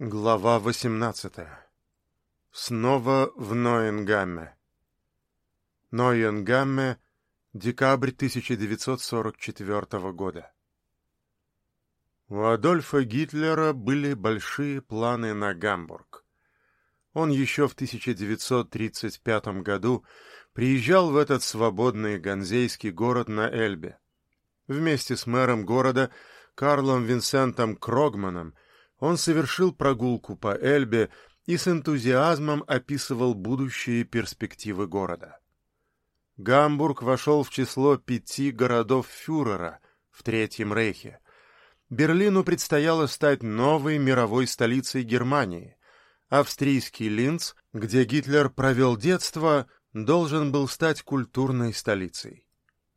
Глава 18. Снова в Ноенгамме. Ноенгамме, декабрь 1944 года. У Адольфа Гитлера были большие планы на Гамбург. Он еще в 1935 году приезжал в этот свободный ганзейский город на Эльбе. Вместе с мэром города Карлом Винсентом Крогманом – он совершил прогулку по Эльбе и с энтузиазмом описывал будущие перспективы города. Гамбург вошел в число пяти городов фюрера в Третьем Рейхе. Берлину предстояло стать новой мировой столицей Германии. Австрийский Линц, где Гитлер провел детство, должен был стать культурной столицей.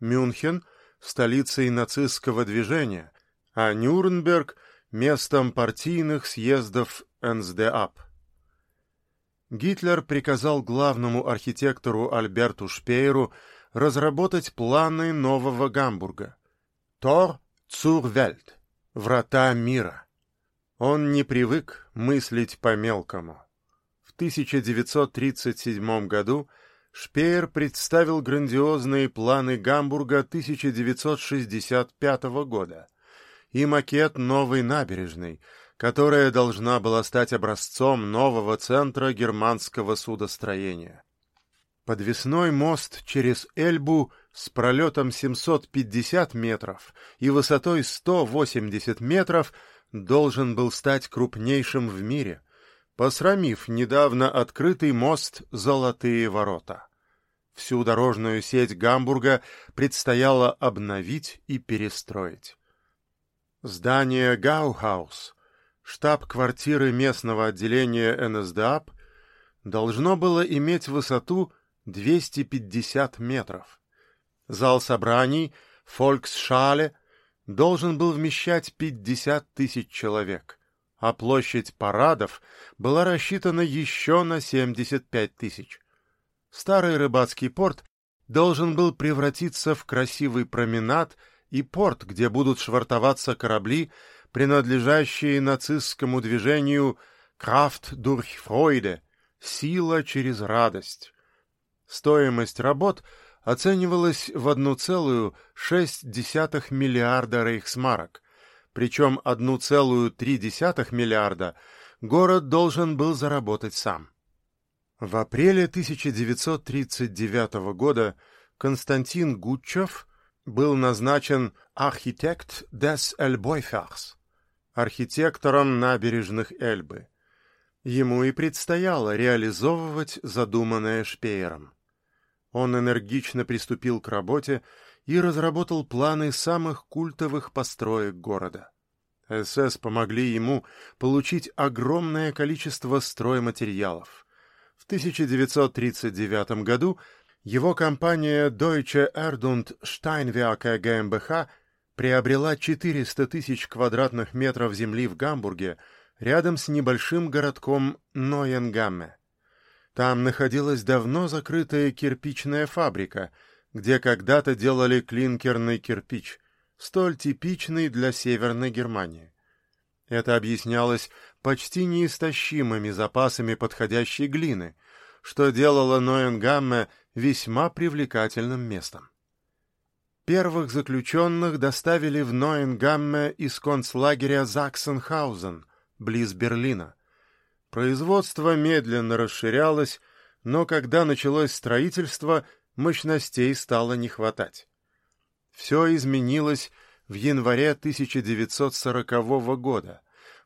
Мюнхен — столицей нацистского движения, а Нюрнберг — местом партийных съездов НСДАП. Гитлер приказал главному архитектору Альберту Шпейеру разработать планы нового Гамбурга. Тор Welt — врата мира. Он не привык мыслить по-мелкому. В 1937 году Шпеер представил грандиозные планы Гамбурга 1965 года — и макет новой набережной, которая должна была стать образцом нового центра германского судостроения. Подвесной мост через Эльбу с пролетом 750 метров и высотой 180 метров должен был стать крупнейшим в мире, посрамив недавно открытый мост «Золотые ворота». Всю дорожную сеть Гамбурга предстояло обновить и перестроить. Здание Гаухаус, штаб-квартиры местного отделения НСДАП, должно было иметь высоту 250 метров. Зал собраний Фольксшале должен был вмещать 50 тысяч человек, а площадь парадов была рассчитана еще на 75 тысяч. Старый рыбацкий порт должен был превратиться в красивый променад – и порт, где будут швартоваться корабли, принадлежащие нацистскому движению «Крафт durch Freude» — «Сила через радость». Стоимость работ оценивалась в 1,6 миллиарда рейхсмарок, причем 1,3 миллиарда город должен был заработать сам. В апреле 1939 года Константин Гуччев был назначен архитект des Elbeufers, архитектором набережных Эльбы. Ему и предстояло реализовывать задуманное Шпеером. Он энергично приступил к работе и разработал планы самых культовых построек города. СС помогли ему получить огромное количество стройматериалов. В 1939 году его компания Deutsche Erdund Steinwerke GmbH приобрела 400 тысяч квадратных метров земли в Гамбурге рядом с небольшим городком Ноенгамме. Там находилась давно закрытая кирпичная фабрика, где когда-то делали клинкерный кирпич, столь типичный для Северной Германии. Это объяснялось почти неистощимыми запасами подходящей глины, что делало Ноенгамме весьма привлекательным местом. Первых заключенных доставили в Ноенгамме из концлагеря Заксенхаузен, близ Берлина. Производство медленно расширялось, но когда началось строительство, мощностей стало не хватать. Все изменилось в январе 1940 года,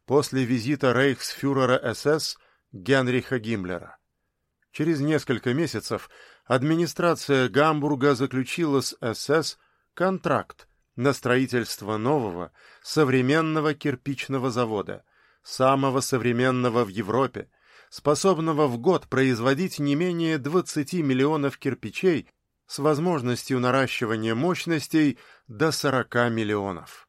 после визита рейхсфюрера СС Генриха Гиммлера. Через несколько месяцев администрация Гамбурга заключила с СС контракт на строительство нового, современного кирпичного завода, самого современного в Европе, способного в год производить не менее 20 миллионов кирпичей с возможностью наращивания мощностей до 40 миллионов.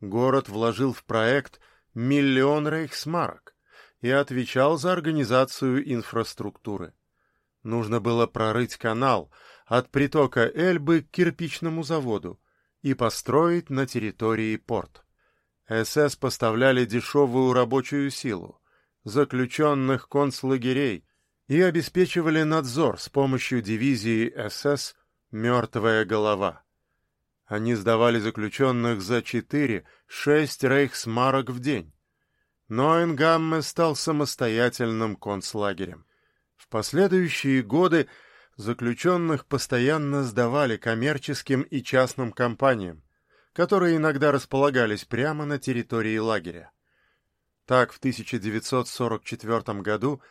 Город вложил в проект миллион рейхсмарок, и отвечал за организацию инфраструктуры. Нужно было прорыть канал от притока Эльбы к кирпичному заводу и построить на территории порт. СС поставляли дешевую рабочую силу, заключенных концлагерей и обеспечивали надзор с помощью дивизии СС «Мертвая голова». Они сдавали заключенных за 4-6 рейхсмарок в день. Ноенгамме стал самостоятельным концлагерем. Последующие годы заключенных постоянно сдавали коммерческим и частным компаниям, которые иногда располагались прямо на территории лагеря. Так, в 1944 году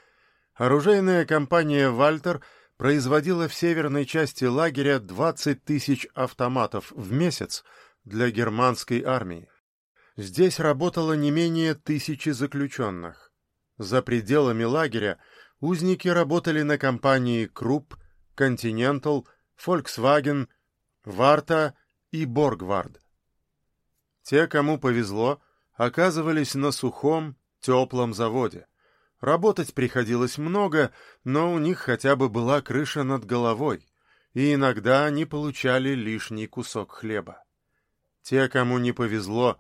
оружейная компания «Вальтер» производила в северной части лагеря 20 тысяч автоматов в месяц для германской армии. Здесь работало не менее тысячи заключенных. За пределами лагеря узники работали на компании Крупп, Continental, Volkswagen, Варта и Боргвард. Те, кому повезло, оказывались на сухом, теплом заводе. Работать приходилось много, но у них хотя бы была крыша над головой, и иногда они получали лишний кусок хлеба. Те, кому не повезло,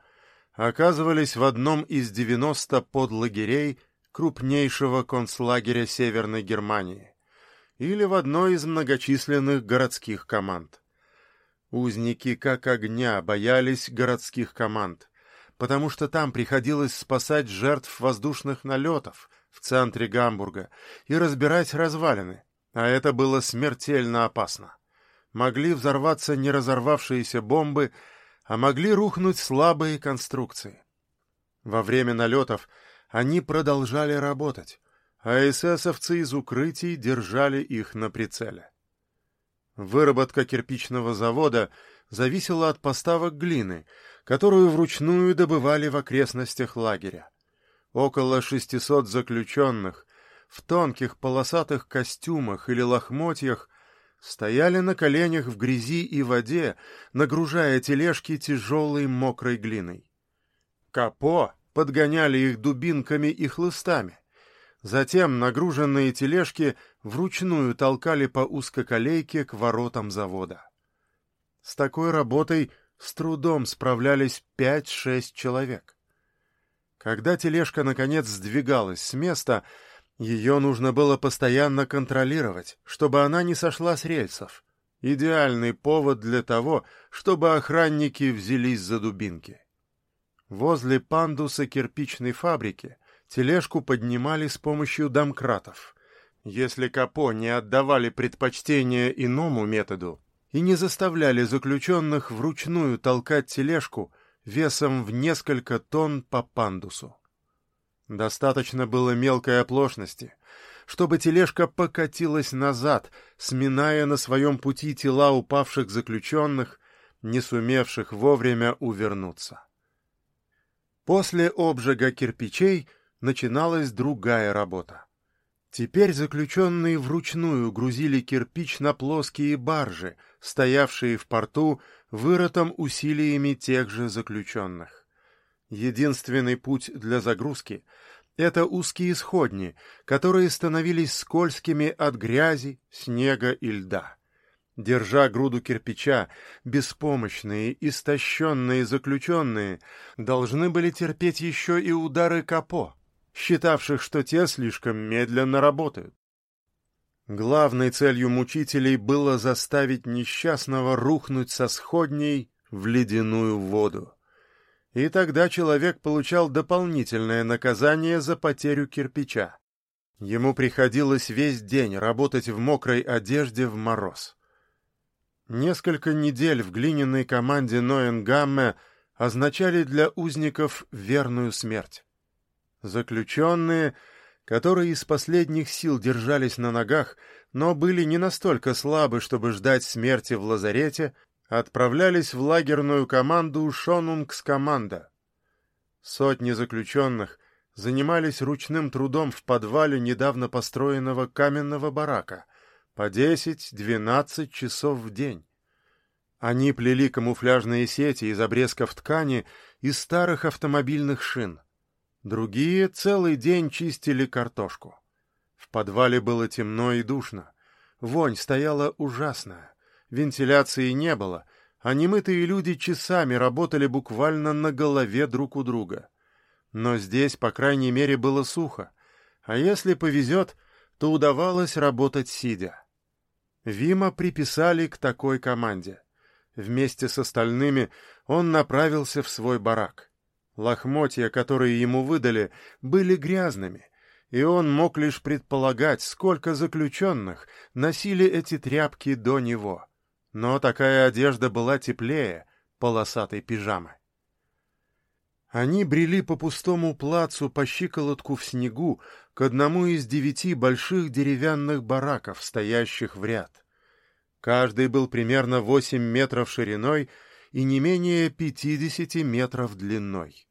оказывались в одном из 90 подлагерей крупнейшего концлагеря Северной Германии или в одной из многочисленных городских команд. Узники как огня боялись городских команд, потому что там приходилось спасать жертв воздушных налетов в центре Гамбурга и разбирать развалины, а это было смертельно опасно. Могли взорваться не разорвавшиеся бомбы, а могли рухнуть слабые конструкции. Во время налетов они продолжали работать, а эсэсовцы из укрытий держали их на прицеле. Выработка кирпичного завода зависела от поставок глины, которую вручную добывали в окрестностях лагеря. Около 600 заключенных в тонких полосатых костюмах или лохмотьях стояли на коленях в грязи и воде, нагружая тележки тяжелой мокрой глиной. Капо подгоняли их дубинками и хлыстами. Затем нагруженные тележки вручную толкали по узкоколейке к воротам завода. С такой работой с трудом справлялись пять-шесть человек. Когда тележка, наконец, сдвигалась с места, ее нужно было постоянно контролировать, чтобы она не сошла с рельсов. Идеальный повод для того, чтобы охранники взялись за дубинки. Возле пандуса кирпичной фабрики тележку поднимали с помощью домкратов. Если капо не отдавали предпочтение иному методу и не заставляли заключенных вручную толкать тележку весом в несколько тонн по пандусу. Достаточно было мелкой оплошности, чтобы тележка покатилась назад, сминая на своем пути тела упавших заключенных, не сумевших вовремя увернуться. После обжига кирпичей начиналась другая работа. Теперь заключенные вручную грузили кирпич на плоские баржи, стоявшие в порту, вырытом усилиями тех же заключенных. Единственный путь для загрузки — это узкие сходни, которые становились скользкими от грязи, снега и льда. Держа груду кирпича, беспомощные, истощенные заключенные должны были терпеть еще и удары капо, считавших, что те слишком медленно работают. Главной целью мучителей было заставить несчастного рухнуть со сходней в ледяную воду. И тогда человек получал дополнительное наказание за потерю кирпича. Ему приходилось весь день работать в мокрой одежде в мороз. Несколько недель в глиняной команде Ноенгамме означали для узников верную смерть. Заключенные, которые из последних сил держались на ногах, но были не настолько слабы, чтобы ждать смерти в лазарете, отправлялись в лагерную команду Шонунгс-команда. Сотни заключенных занимались ручным трудом в подвале недавно построенного каменного барака — по десять-двенадцать часов в день. Они плели камуфляжные сети из обрезков ткани из старых автомобильных шин. Другие целый день чистили картошку. В подвале было темно и душно. Вонь стояла ужасная. Вентиляции не было, а немытые люди часами работали буквально на голове друг у друга. Но здесь, по крайней мере, было сухо, А если повезет, то удавалось работать сидя. Вима приписали к такой команде. Вместе с остальными он направился в свой барак. Лохмотья, которые ему выдали, были грязными, и он мог лишь предполагать, сколько заключенных носили эти тряпки до него. Но такая одежда была теплее полосатой пижамы. Они брели по пустому плацу по щиколотку в снегу к одному из девяти больших деревянных бараков, стоящих в ряд. Каждый был примерно восемь метров шириной и не менее пятидесяти метров длиной.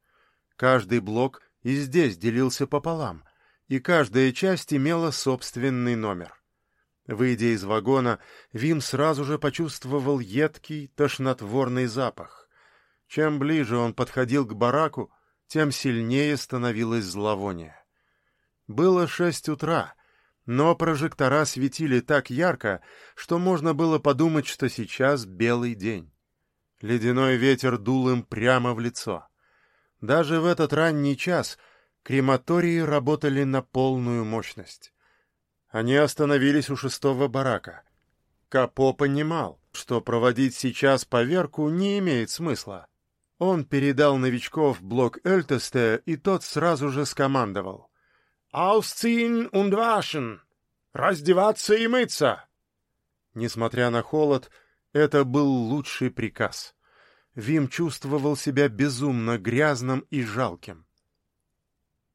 Каждый блок и здесь делился пополам, и каждая часть имела собственный номер. Выйдя из вагона, Вим сразу же почувствовал едкий, тошнотворный запах. Чем ближе он подходил к бараку, тем сильнее становилось зловоние. Было шесть утра, но прожектора светили так ярко, что можно было подумать, что сейчас белый день. Ледяной ветер дул им прямо в лицо. Даже в этот ранний час крематории работали на полную мощность. Они остановились у шестого барака. Капо понимал, что проводить сейчас поверку не имеет смысла. Он передал новичков блок Эльтесте, и тот сразу же скомандовал. «Ausziehen und waschen! Раздеваться и мыться!» Несмотря на холод, это был лучший приказ. Вим чувствовал себя безумно грязным и жалким.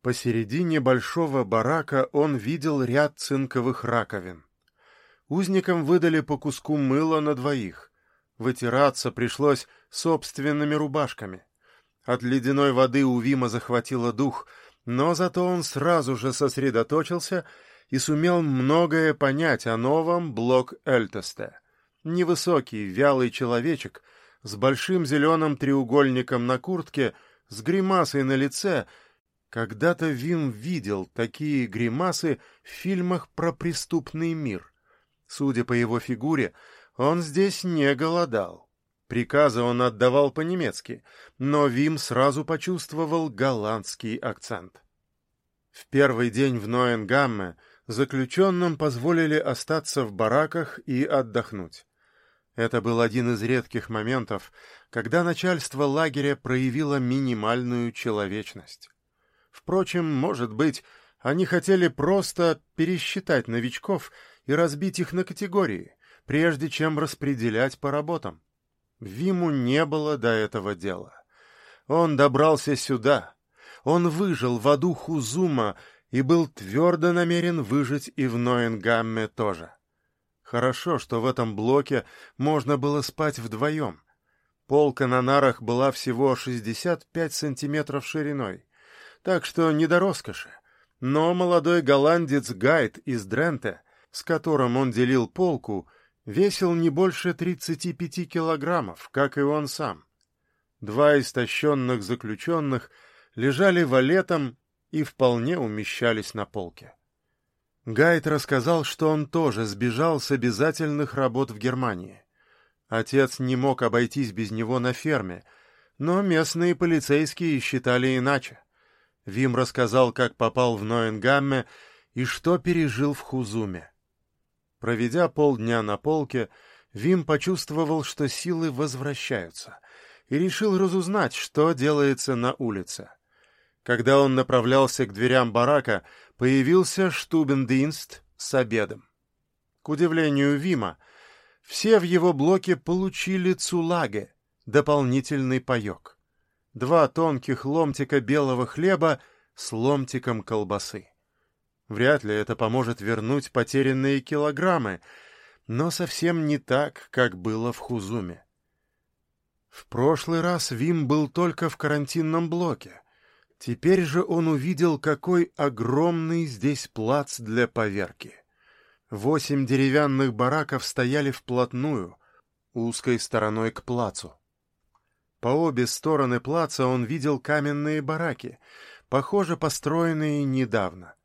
Посередине большого барака он видел ряд цинковых раковин. Узникам выдали по куску мыла на двоих. Вытираться пришлось собственными рубашками. От ледяной воды у Вима захватило дух, но зато он сразу же сосредоточился и сумел многое понять о новом блок Эльтесте. Невысокий, вялый человечек с большим зеленым треугольником на куртке, с гримасой на лице — когда-то Вим видел такие гримасы в фильмах про преступный мир. Судя по его фигуре, он здесь не голодал. Приказы он отдавал по-немецки, но Вим сразу почувствовал голландский акцент. В первый день в Ноенгамме заключенным позволили остаться в бараках и отдохнуть. Это был один из редких моментов, когда начальство лагеря проявило минимальную человечность. Впрочем, может быть, они хотели просто пересчитать новичков и разбить их на категории, прежде чем распределять по работам. Виму не было до этого дела. Он добрался сюда. Он выжил в аду Хузума и был твердо намерен выжить и в Ноенгамме тоже. Хорошо, что в этом блоке можно было спать вдвоем. Полка на нарах была всего 65 сантиметров шириной так что не до роскоши. Но молодой голландец Гайд из Дренте, с которым он делил полку, весил не больше 35 килограммов, как и он сам. Два истощенных заключенных лежали валетом и вполне умещались на полке. Гайд рассказал, что он тоже сбежал с обязательных работ в Германии. Отец не мог обойтись без него на ферме, но местные полицейские считали иначе. Вим рассказал, как попал в Ноенгамме и что пережил в Хузуме. Проведя полдня на полке, Вим почувствовал, что силы возвращаются, и решил разузнать, что делается на улице. Когда он направлялся к дверям барака, появился Штубендинст с обедом. К удивлению Вима, все в его блоке получили цулаге, дополнительный паек два тонких ломтика белого хлеба с ломтиком колбасы. Вряд ли это поможет вернуть потерянные килограммы, но совсем не так, как было в Хузуме. В прошлый раз Вим был только в карантинном блоке. Теперь же он увидел, какой огромный здесь плац для поверки. Восемь деревянных бараков стояли вплотную, узкой стороной к плацу. По обе стороны плаца он видел каменные бараки, похоже, построенные недавно.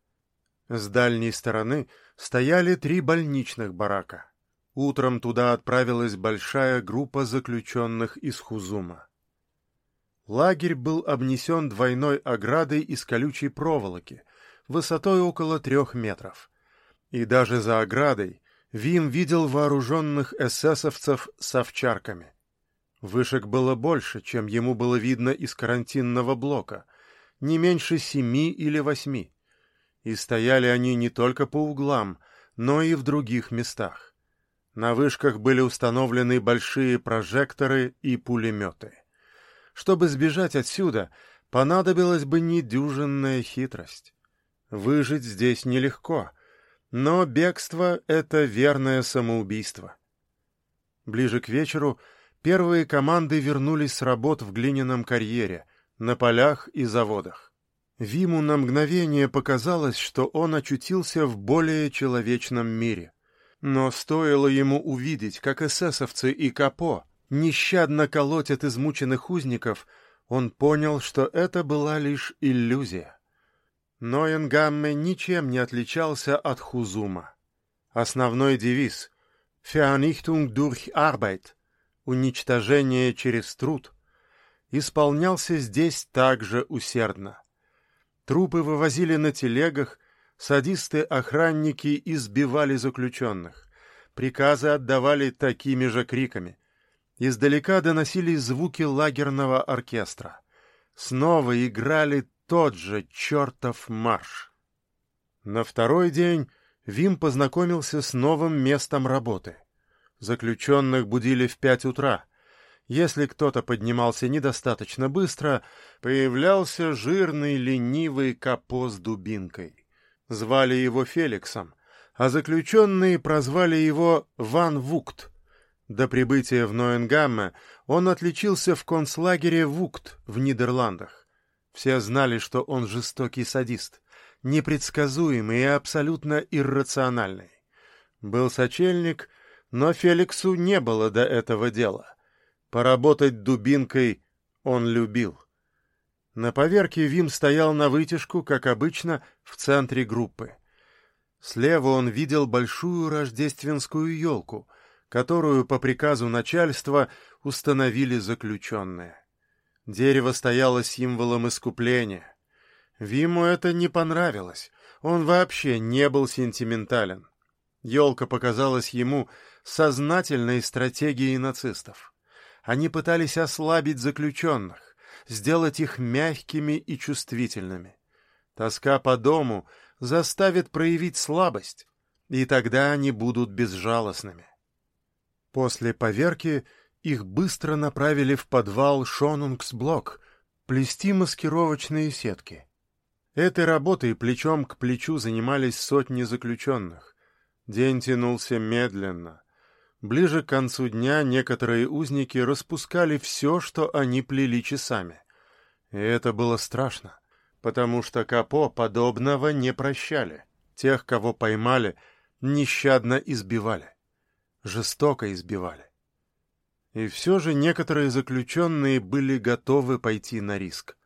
С дальней стороны стояли три больничных барака. Утром туда отправилась большая группа заключенных из Хузума. Лагерь был обнесен двойной оградой из колючей проволоки, высотой около трех метров. И даже за оградой Вим видел вооруженных эсэсовцев с овчарками. Вышек было больше, чем ему было видно из карантинного блока, не меньше семи или восьми. И стояли они не только по углам, но и в других местах. На вышках были установлены большие прожекторы и пулеметы. Чтобы сбежать отсюда, понадобилась бы недюжинная хитрость. Выжить здесь нелегко, но бегство — это верное самоубийство. Ближе к вечеру первые команды вернулись с работ в глиняном карьере, на полях и заводах. Виму на мгновение показалось, что он очутился в более человечном мире. Но стоило ему увидеть, как эсэсовцы и Капо нещадно колотят измученных узников, он понял, что это была лишь иллюзия. Ноенгамме ничем не отличался от Хузума. Основной девиз «Vernichtung durch Arbeit» — «Уничтожение через труд» — исполнялся здесь также усердно. Трупы вывозили на телегах, садисты-охранники избивали заключенных. Приказы отдавали такими же криками. Издалека доносились звуки лагерного оркестра. Снова играли тот же чертов марш. На второй день Вим познакомился с новым местом работы. Заключенных будили в пять утра. Если кто-то поднимался недостаточно быстро, появлялся жирный ленивый капо с дубинкой. Звали его Феликсом, а заключенные прозвали его Ван Вукт. До прибытия в Ноенгамме он отличился в концлагере Вукт в Нидерландах. Все знали, что он жестокий садист, непредсказуемый и абсолютно иррациональный. Был сочельник, но Феликсу не было до этого дела. Поработать дубинкой он любил. На поверке Вим стоял на вытяжку, как обычно, в центре группы. Слева он видел большую рождественскую елку, которую по приказу начальства установили заключенные. Дерево стояло символом искупления. Виму это не понравилось. Он вообще не был сентиментален. Елка показалась ему сознательной стратегией нацистов. Они пытались ослабить заключенных, сделать их мягкими и чувствительными. Тоска по дому заставит проявить слабость, и тогда они будут безжалостными. После поверки их быстро направили в подвал Шонунгсблок плести маскировочные сетки. Этой работой плечом к плечу занимались сотни заключенных. День тянулся медленно. Ближе к концу дня некоторые узники распускали все, что они плели часами. И это было страшно, потому что Капо подобного не прощали. Тех, кого поймали, нещадно избивали. Жестоко избивали. И все же некоторые заключенные были готовы пойти на риск.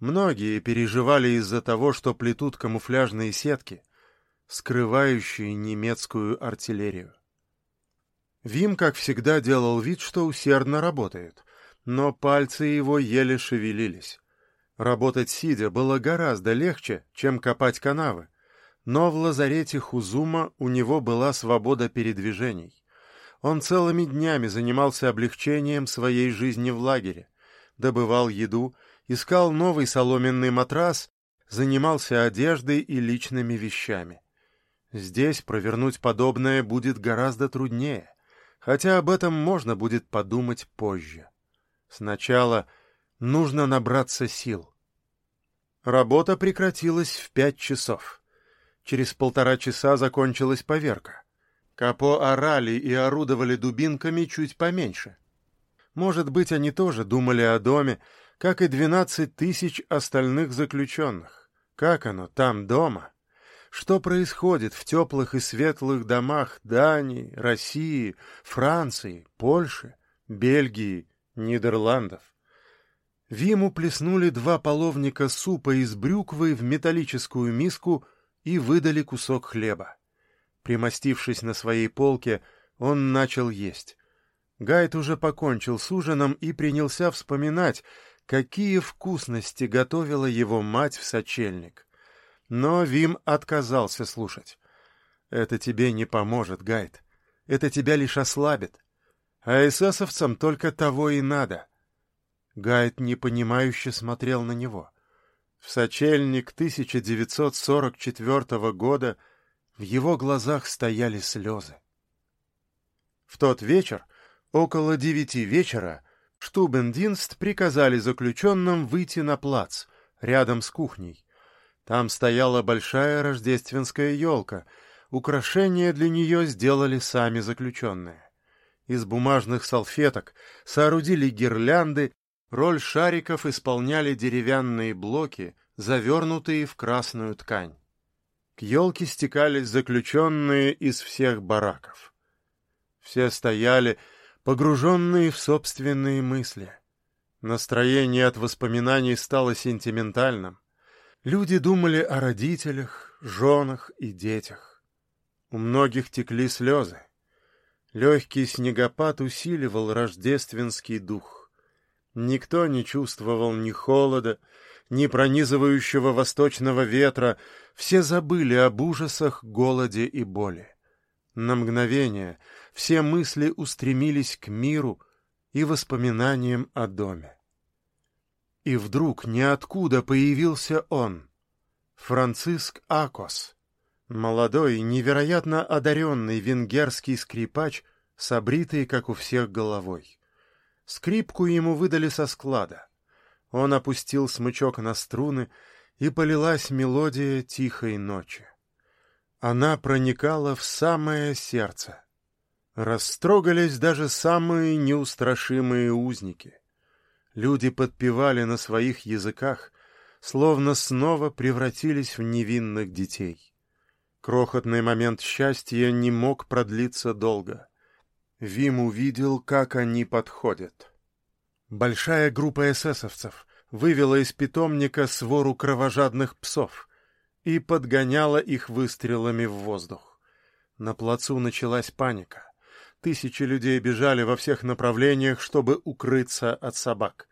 Многие переживали из-за того, что плетут камуфляжные сетки, скрывающие немецкую артиллерию. Вим, как всегда, делал вид, что усердно работает, но пальцы его еле шевелились. Работать сидя было гораздо легче, чем копать канавы, но в лазарете Хузума у него была свобода передвижений. Он целыми днями занимался облегчением своей жизни в лагере, добывал еду, искал новый соломенный матрас, занимался одеждой и личными вещами. Здесь провернуть подобное будет гораздо труднее, хотя об этом можно будет подумать позже. Сначала нужно набраться сил. Работа прекратилась в пять часов. Через полтора часа закончилась поверка. Капо орали и орудовали дубинками чуть поменьше. Может быть, они тоже думали о доме, как и двенадцать тысяч остальных заключенных. Как оно там дома? Что происходит в теплых и светлых домах Дании, России, Франции, Польши, Бельгии, Нидерландов? Виму плеснули два половника супа из брюквы в металлическую миску и выдали кусок хлеба. Примостившись на своей полке, он начал есть. Гайд уже покончил с ужином и принялся вспоминать, какие вкусности готовила его мать в сочельник. Но Вим отказался слушать. «Это тебе не поможет, Гайд. Это тебя лишь ослабит. А эсэсовцам только того и надо». Гайд непонимающе смотрел на него. В сочельник 1944 года в его глазах стояли слезы. В тот вечер, около девяти вечера, Штубендинст приказали заключенным выйти на плац, рядом с кухней. Там стояла большая рождественская елка. Украшения для нее сделали сами заключенные. Из бумажных салфеток соорудили гирлянды, роль шариков исполняли деревянные блоки, завернутые в красную ткань. К елке стекались заключенные из всех бараков. Все стояли, погруженные в собственные мысли. Настроение от воспоминаний стало сентиментальным. Люди думали о родителях, женах и детях. У многих текли слезы. Легкий снегопад усиливал рождественский дух. Никто не чувствовал ни холода, ни пронизывающего восточного ветра, все забыли об ужасах, голоде и боли. На мгновение все мысли устремились к миру и воспоминаниям о доме. И вдруг ниоткуда появился он, Франциск Акос, молодой, невероятно одаренный венгерский скрипач с как у всех, головой. Скрипку ему выдали со склада. Он опустил смычок на струны, и полилась мелодия тихой ночи. Она проникала в самое сердце. Растрогались даже самые неустрашимые узники. Люди подпевали на своих языках, словно снова превратились в невинных детей. Крохотный момент счастья не мог продлиться долго. Вим увидел, как они подходят. Большая группа эсэсовцев вывела из питомника свору кровожадных псов — и подгоняла их выстрелами в воздух. На плацу началась паника. Тысячи людей бежали во всех направлениях, чтобы укрыться от собак.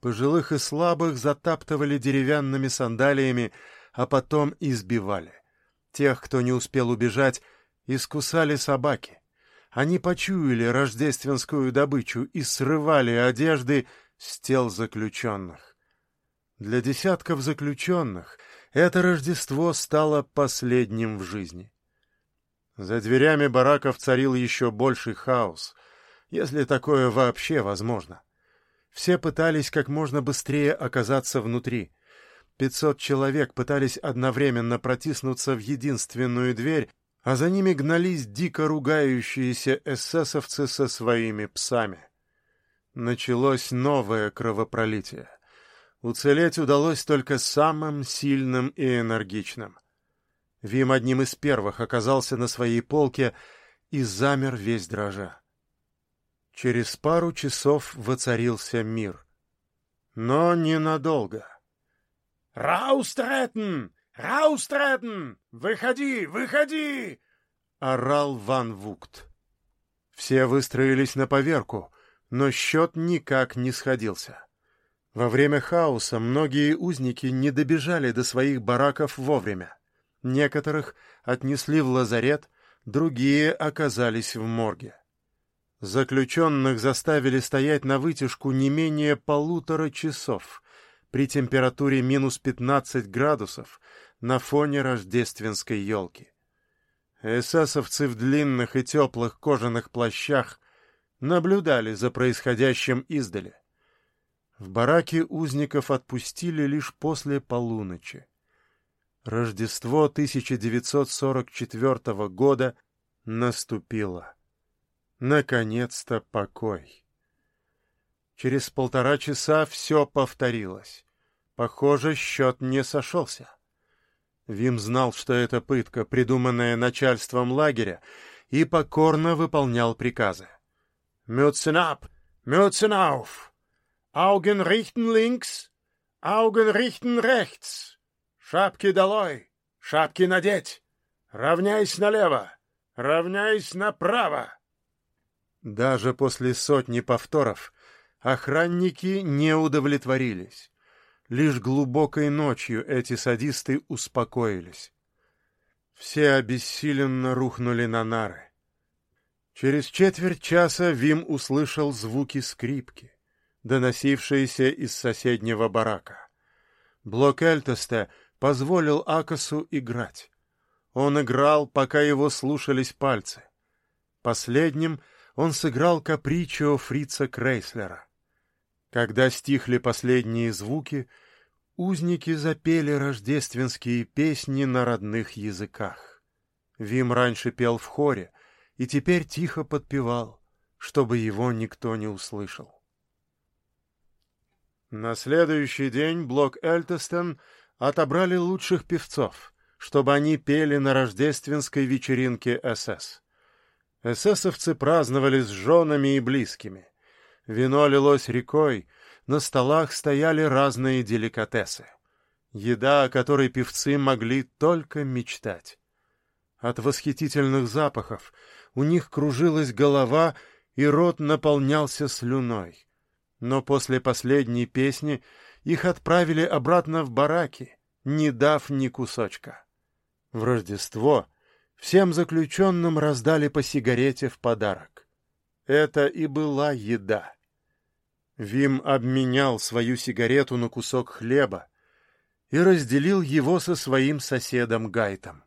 Пожилых и слабых затаптывали деревянными сандалиями, а потом избивали. Тех, кто не успел убежать, искусали собаки. Они почуяли рождественскую добычу и срывали одежды с тел заключенных. Для десятков заключенных это Рождество стало последним в жизни. За дверями бараков царил еще больший хаос, если такое вообще возможно. Все пытались как можно быстрее оказаться внутри. Пятьсот человек пытались одновременно протиснуться в единственную дверь, а за ними гнались дико ругающиеся эсэсовцы со своими псами. Началось новое кровопролитие. Уцелеть удалось только самым сильным и энергичным. Вим одним из первых оказался на своей полке и замер весь дрожа. Через пару часов воцарился мир. Но ненадолго. «Раустретен! Раустретен! Выходи! Выходи!» — орал Ван Вукт. Все выстроились на поверку, но счет никак не сходился. Во время хаоса многие узники не добежали до своих бараков вовремя. Некоторых отнесли в лазарет, другие оказались в морге. Заключенных заставили стоять на вытяжку не менее полутора часов при температуре минус 15 градусов на фоне рождественской елки. Эсэсовцы в длинных и теплых кожаных плащах наблюдали за происходящим издали. В бараке узников отпустили лишь после полуночи. Рождество 1944 года наступило. Наконец-то покой. Через полтора часа все повторилось. Похоже, счет не сошелся. Вим знал, что это пытка, придуманная начальством лагеря, и покорно выполнял приказы. «Мюценап! Мюценауф!» Links, Augen richten rechts. Шапки долой, шапки надеть. Равняйсь налево, равняйсь направо. Даже после сотни повторов охранники не удовлетворились. Лишь глубокой ночью эти садисты успокоились. Все обессиленно рухнули на нары. Через четверть часа Вим услышал звуки скрипки, доносившиеся из соседнего барака. Блок Эльтеста позволил Акасу играть. Он играл, пока его слушались пальцы. Последним он сыграл капричо фрица Крейслера. Когда стихли последние звуки, узники запели рождественские песни на родных языках. Вим раньше пел в хоре и теперь тихо подпевал, чтобы его никто не услышал. На следующий день блок Эльтестон отобрали лучших певцов, чтобы они пели на рождественской вечеринке СС. Эсэсовцы праздновали с женами и близкими. Вино лилось рекой, на столах стояли разные деликатесы. Еда, о которой певцы могли только мечтать. От восхитительных запахов у них кружилась голова, и рот наполнялся слюной. Но после последней песни их отправили обратно в бараки, не дав ни кусочка. В Рождество всем заключенным раздали по сигарете в подарок. Это и была еда. Вим обменял свою сигарету на кусок хлеба и разделил его со своим соседом Гайтом.